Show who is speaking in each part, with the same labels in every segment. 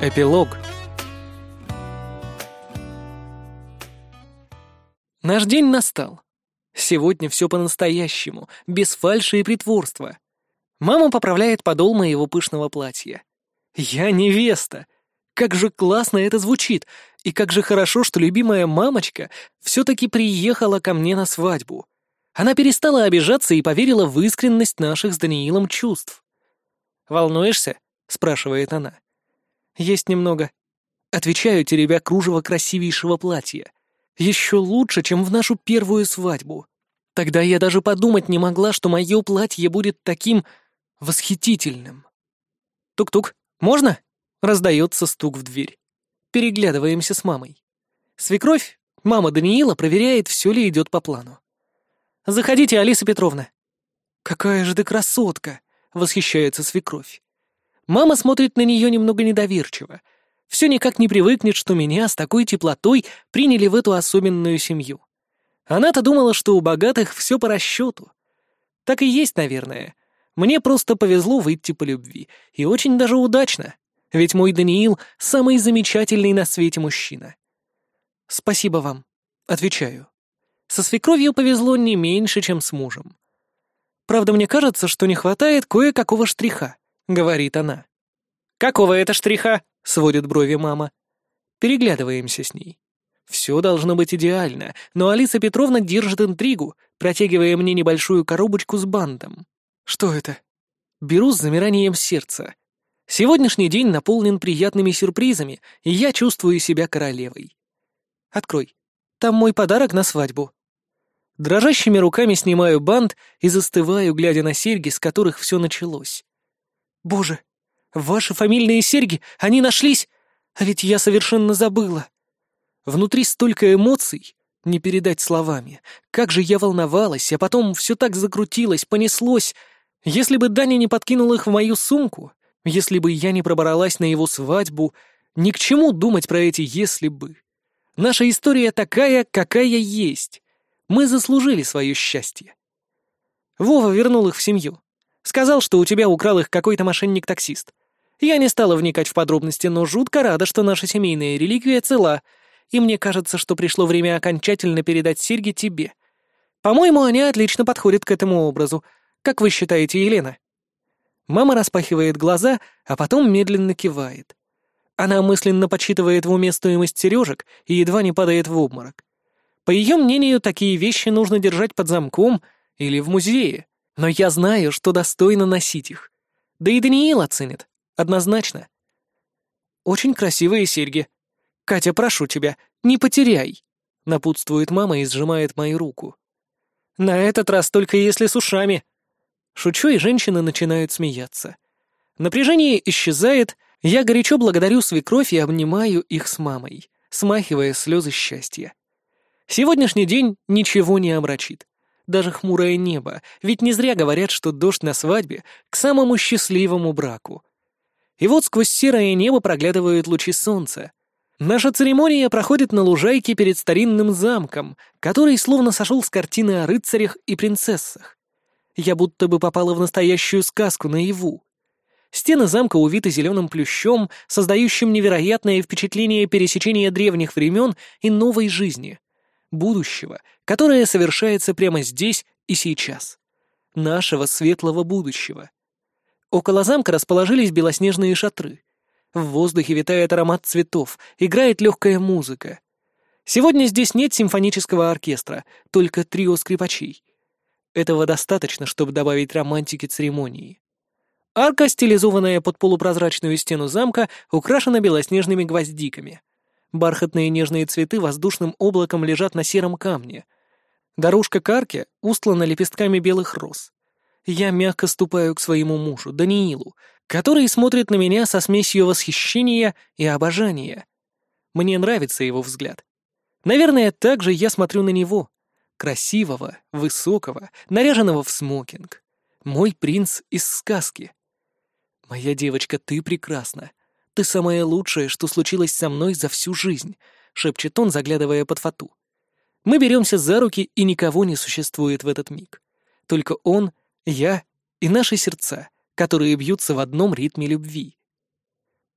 Speaker 1: Эпилог Наш день настал. Сегодня все по-настоящему, без фальши и притворства. Мама поправляет подол моего пышного платья. Я невеста. Как же классно это звучит, и как же хорошо, что любимая мамочка все-таки приехала ко мне на свадьбу. Она перестала обижаться и поверила в искренность наших с Даниилом чувств. «Волнуешься?» — спрашивает она. «Есть немного». Отвечаю, теребя кружево красивейшего платья. Еще лучше, чем в нашу первую свадьбу. Тогда я даже подумать не могла, что мое платье будет таким восхитительным. «Тук-тук, можно?» — раздается стук в дверь. Переглядываемся с мамой. Свекровь, мама Даниила, проверяет, все ли идет по плану. «Заходите, Алиса Петровна». «Какая же ты красотка!» — восхищается свекровь. Мама смотрит на нее немного недоверчиво. Все никак не привыкнет, что меня с такой теплотой приняли в эту особенную семью. Она-то думала, что у богатых все по расчету. Так и есть, наверное. Мне просто повезло выйти по любви. И очень даже удачно. Ведь мой Даниил — самый замечательный на свете мужчина. «Спасибо вам», — отвечаю. Со свекровью повезло не меньше, чем с мужем. Правда, мне кажется, что не хватает кое-какого штриха. — говорит она. «Какого это штриха?» — сводит брови мама. Переглядываемся с ней. Все должно быть идеально, но Алиса Петровна держит интригу, протягивая мне небольшую коробочку с бантом. Что это? Беру с замиранием сердца. Сегодняшний день наполнен приятными сюрпризами, и я чувствую себя королевой. Открой. Там мой подарок на свадьбу. Дрожащими руками снимаю бант и застываю, глядя на серьги, с которых все началось. Боже, ваши фамильные серьги, они нашлись! А ведь я совершенно забыла. Внутри столько эмоций, не передать словами. Как же я волновалась, а потом все так закрутилось, понеслось. Если бы Даня не подкинул их в мою сумку, если бы я не пробралась на его свадьбу, ни к чему думать про эти «если бы». Наша история такая, какая есть. Мы заслужили свое счастье. Вова вернул их в семью. Сказал, что у тебя украл их какой-то мошенник-таксист. Я не стала вникать в подробности, но жутко рада, что наша семейная реликвия цела, и мне кажется, что пришло время окончательно передать серьги тебе. По-моему, они отлично подходят к этому образу. Как вы считаете, Елена?» Мама распахивает глаза, а потом медленно кивает. Она мысленно подсчитывает в уме стоимость сережек и едва не падает в обморок. По ее мнению, такие вещи нужно держать под замком или в музее. Но я знаю, что достойно носить их. Да и Даниил оценит. Однозначно. Очень красивые серьги. Катя, прошу тебя, не потеряй. Напутствует мама и сжимает мою руку. На этот раз только если с ушами. Шучу, и женщины начинают смеяться. Напряжение исчезает, я горячо благодарю свекровь и обнимаю их с мамой, смахивая слезы счастья. Сегодняшний день ничего не омрачит даже хмурое небо, ведь не зря говорят, что дождь на свадьбе к самому счастливому браку. И вот сквозь серое небо проглядывают лучи солнца. Наша церемония проходит на лужайке перед старинным замком, который словно сошел с картины о рыцарях и принцессах. Я будто бы попала в настоящую сказку наяву. Стены замка увиты зеленым плющом, создающим невероятное впечатление пересечения древних времен и новой жизни — будущего, которое совершается прямо здесь и сейчас. Нашего светлого будущего. Около замка расположились белоснежные шатры. В воздухе витает аромат цветов, играет легкая музыка. Сегодня здесь нет симфонического оркестра, только трио скрипачей. Этого достаточно, чтобы добавить романтики церемонии. Арка, стилизованная под полупрозрачную стену замка, украшена белоснежными гвоздиками. Бархатные нежные цветы воздушным облаком лежат на сером камне. Дорожка к арке устлана лепестками белых роз. Я мягко ступаю к своему мужу, Даниилу, который смотрит на меня со смесью восхищения и обожания. Мне нравится его взгляд. Наверное, так же я смотрю на него. Красивого, высокого, наряженного в смокинг. Мой принц из сказки. Моя девочка, ты прекрасна. «Ты самое лучшее, что случилось со мной за всю жизнь», — шепчет он, заглядывая под фату. Мы беремся за руки, и никого не существует в этот миг. Только он, я и наши сердца, которые бьются в одном ритме любви.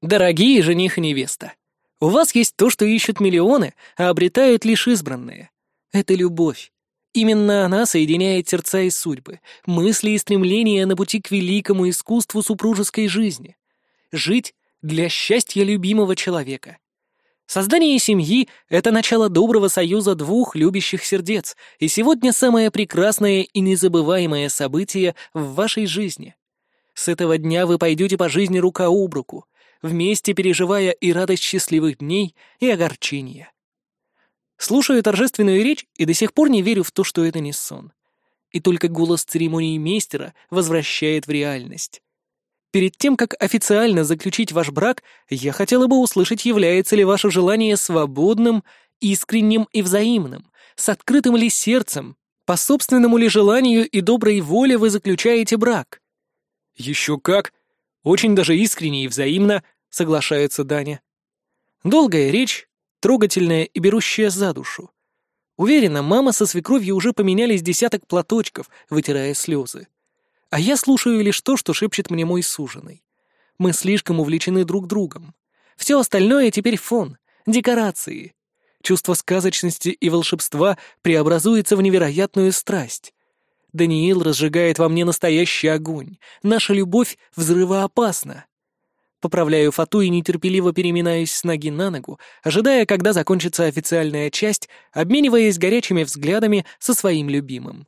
Speaker 1: Дорогие жених и невеста, у вас есть то, что ищут миллионы, а обретают лишь избранные. Это любовь. Именно она соединяет сердца и судьбы, мысли и стремления на пути к великому искусству супружеской жизни. Жить для счастья любимого человека. Создание семьи — это начало доброго союза двух любящих сердец, и сегодня самое прекрасное и незабываемое событие в вашей жизни. С этого дня вы пойдете по жизни рука об руку, вместе переживая и радость счастливых дней, и огорчения. Слушаю торжественную речь и до сих пор не верю в то, что это не сон. И только голос церемонии мейстера возвращает в реальность. Перед тем, как официально заключить ваш брак, я хотела бы услышать, является ли ваше желание свободным, искренним и взаимным, с открытым ли сердцем, по собственному ли желанию и доброй воле вы заключаете брак. Еще как. Очень даже искренне и взаимно, соглашается Даня. Долгая речь, трогательная и берущая за душу. Уверена, мама со свекровью уже поменялись десяток платочков, вытирая слезы. А я слушаю лишь то, что шепчет мне мой суженый. Мы слишком увлечены друг другом. Все остальное теперь фон, декорации. Чувство сказочности и волшебства преобразуется в невероятную страсть. Даниил разжигает во мне настоящий огонь. Наша любовь взрывоопасна. Поправляю фату и нетерпеливо переминаюсь с ноги на ногу, ожидая, когда закончится официальная часть, обмениваясь горячими взглядами со своим любимым.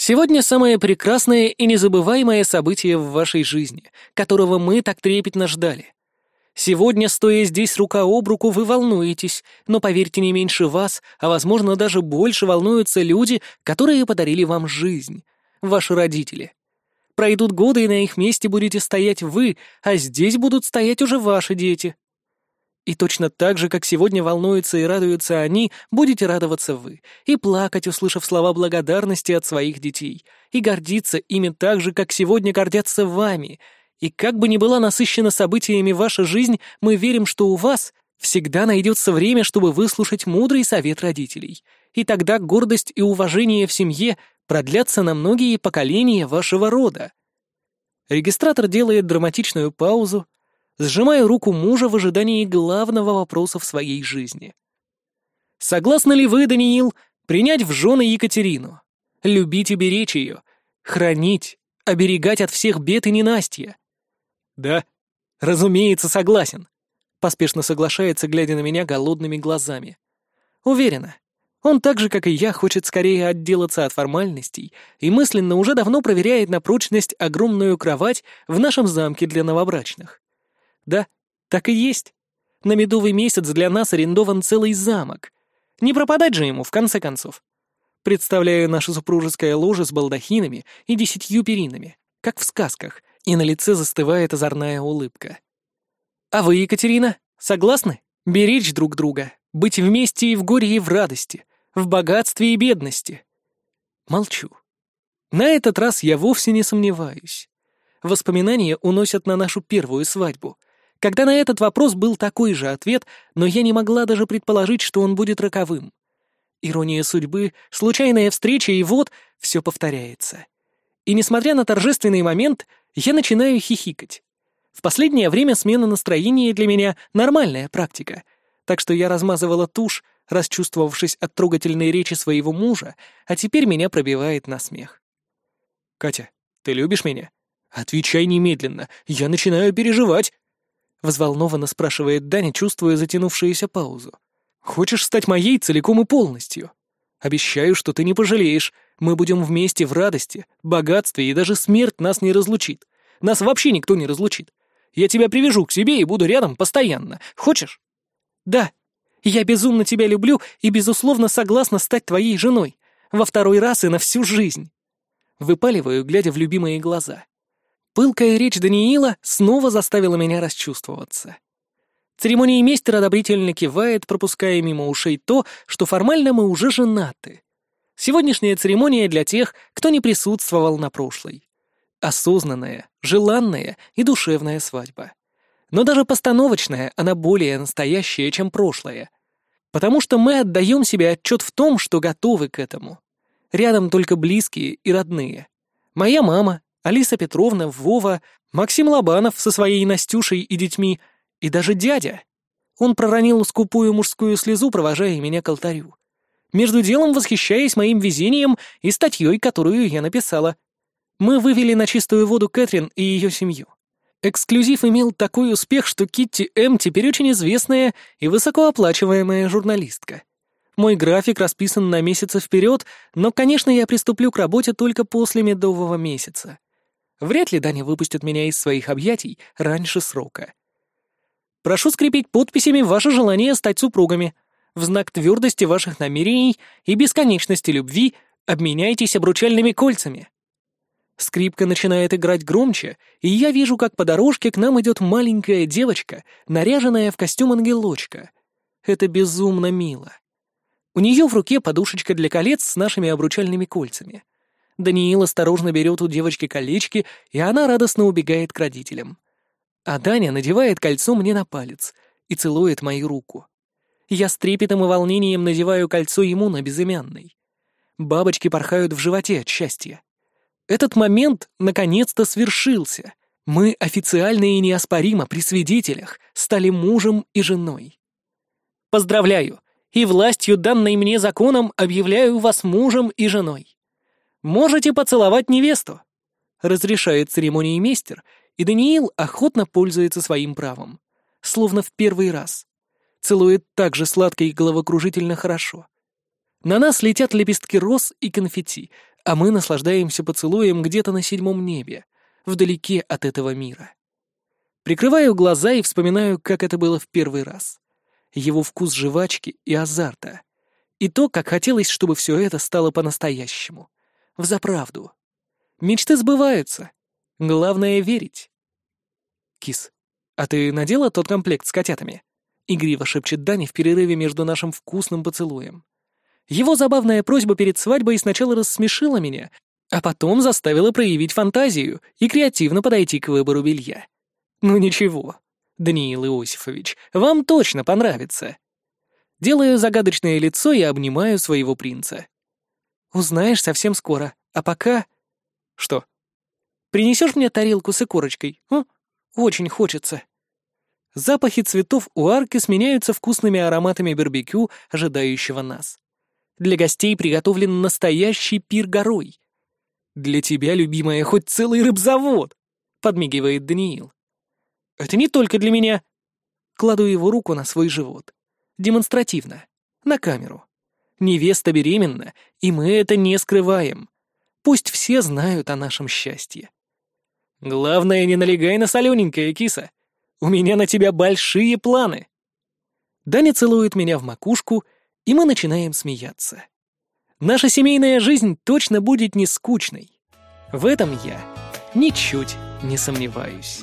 Speaker 1: Сегодня самое прекрасное и незабываемое событие в вашей жизни, которого мы так трепетно ждали. Сегодня, стоя здесь рука об руку, вы волнуетесь, но поверьте, не меньше вас, а возможно даже больше волнуются люди, которые подарили вам жизнь, ваши родители. Пройдут годы, и на их месте будете стоять вы, а здесь будут стоять уже ваши дети. И точно так же, как сегодня волнуются и радуются они, будете радоваться вы, и плакать, услышав слова благодарности от своих детей, и гордиться ими так же, как сегодня гордятся вами. И как бы ни была насыщена событиями ваша жизнь, мы верим, что у вас всегда найдется время, чтобы выслушать мудрый совет родителей. И тогда гордость и уважение в семье продлятся на многие поколения вашего рода. Регистратор делает драматичную паузу, сжимая руку мужа в ожидании главного вопроса в своей жизни. Согласны ли вы, Даниил, принять в жены Екатерину? Любить и беречь ее, хранить, оберегать от всех бед и ненастья? Да, разумеется, согласен. Поспешно соглашается, глядя на меня голодными глазами. Уверена, он так же, как и я, хочет скорее отделаться от формальностей и мысленно уже давно проверяет на прочность огромную кровать в нашем замке для новобрачных. Да, так и есть. На медовый месяц для нас арендован целый замок. Не пропадать же ему, в конце концов. Представляю наше супружеское ложе с балдахинами и десятью перинами, как в сказках, и на лице застывает озорная улыбка. А вы, Екатерина, согласны? Беречь друг друга, быть вместе и в горе, и в радости, в богатстве и бедности. Молчу. На этот раз я вовсе не сомневаюсь. Воспоминания уносят на нашу первую свадьбу, когда на этот вопрос был такой же ответ, но я не могла даже предположить, что он будет роковым. Ирония судьбы, случайная встреча, и вот все повторяется. И несмотря на торжественный момент, я начинаю хихикать. В последнее время смена настроения для меня — нормальная практика — так что я размазывала тушь, расчувствовавшись от трогательной речи своего мужа, а теперь меня пробивает на смех. «Катя, ты любишь меня? Отвечай немедленно, я начинаю переживать!» Взволнованно спрашивает Даня, чувствуя затянувшуюся паузу. «Хочешь стать моей целиком и полностью? Обещаю, что ты не пожалеешь. Мы будем вместе в радости, богатстве, и даже смерть нас не разлучит. Нас вообще никто не разлучит. Я тебя привяжу к себе и буду рядом постоянно. Хочешь?» «Да, я безумно тебя люблю и, безусловно, согласна стать твоей женой. Во второй раз и на всю жизнь». Выпаливаю, глядя в любимые глаза. Пылкая речь Даниила снова заставила меня расчувствоваться. Церемония мейстер одобрительно кивает, пропуская мимо ушей то, что формально мы уже женаты. Сегодняшняя церемония для тех, кто не присутствовал на прошлой. Осознанная, желанная и душевная свадьба. Но даже постановочная, она более настоящая, чем прошлое. Потому что мы отдаем себе отчет в том, что готовы к этому. Рядом только близкие и родные. Моя мама, Алиса Петровна, Вова, Максим Лобанов со своей Настюшей и детьми, и даже дядя. Он проронил скупую мужскую слезу, провожая меня к алтарю. Между делом восхищаясь моим везением и статьей, которую я написала. Мы вывели на чистую воду Кэтрин и ее семью. Эксклюзив имел такой успех, что Китти М. теперь очень известная и высокооплачиваемая журналистка. Мой график расписан на месяцы вперед, но, конечно, я приступлю к работе только после медового месяца. Вряд ли Даня выпустит меня из своих объятий раньше срока. Прошу скрепить подписями ваше желание стать супругами. В знак твердости ваших намерений и бесконечности любви обменяйтесь обручальными кольцами. Скрипка начинает играть громче, и я вижу, как по дорожке к нам идет маленькая девочка, наряженная в костюм ангелочка. Это безумно мило. У нее в руке подушечка для колец с нашими обручальными кольцами. Даниил осторожно берет у девочки колечки, и она радостно убегает к родителям. А Даня надевает кольцо мне на палец и целует мою руку. Я с трепетом и волнением надеваю кольцо ему на безымянный. Бабочки порхают в животе от счастья. Этот момент наконец-то свершился. Мы официально и неоспоримо при свидетелях стали мужем и женой. Поздравляю, и властью, данной мне законом, объявляю вас мужем и женой. Можете поцеловать невесту. Разрешает церемонии мейстер, и Даниил охотно пользуется своим правом. Словно в первый раз. Целует так же сладко и головокружительно хорошо. На нас летят лепестки роз и конфетти, а мы наслаждаемся поцелуем где-то на седьмом небе, вдалеке от этого мира. Прикрываю глаза и вспоминаю, как это было в первый раз. Его вкус жвачки и азарта. И то, как хотелось, чтобы все это стало по-настоящему. Взаправду. Мечты сбываются. Главное — верить. «Кис, а ты надела тот комплект с котятами?» — игриво шепчет Дани в перерыве между нашим вкусным поцелуем. Его забавная просьба перед свадьбой сначала рассмешила меня, а потом заставила проявить фантазию и креативно подойти к выбору белья. Ну ничего, Даниил Иосифович, вам точно понравится. Делаю загадочное лицо и обнимаю своего принца. Узнаешь совсем скоро, а пока... Что? Принесешь мне тарелку с икорочкой? М? Очень хочется. Запахи цветов у арки сменяются вкусными ароматами барбекю, ожидающего нас. Для гостей приготовлен настоящий пир горой. «Для тебя, любимая, хоть целый рыбзавод!» — подмигивает Даниил. «Это не только для меня!» Кладу его руку на свой живот. Демонстративно. На камеру. Невеста беременна, и мы это не скрываем. Пусть все знают о нашем счастье. Главное, не налегай на солененькое, киса. У меня на тебя большие планы. Даня целует меня в макушку — и мы начинаем смеяться. Наша семейная жизнь точно будет не скучной. В этом я ничуть не сомневаюсь.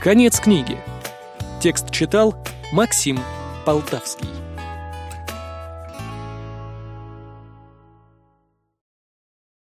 Speaker 1: Конец книги. Текст читал Максим Полтавский.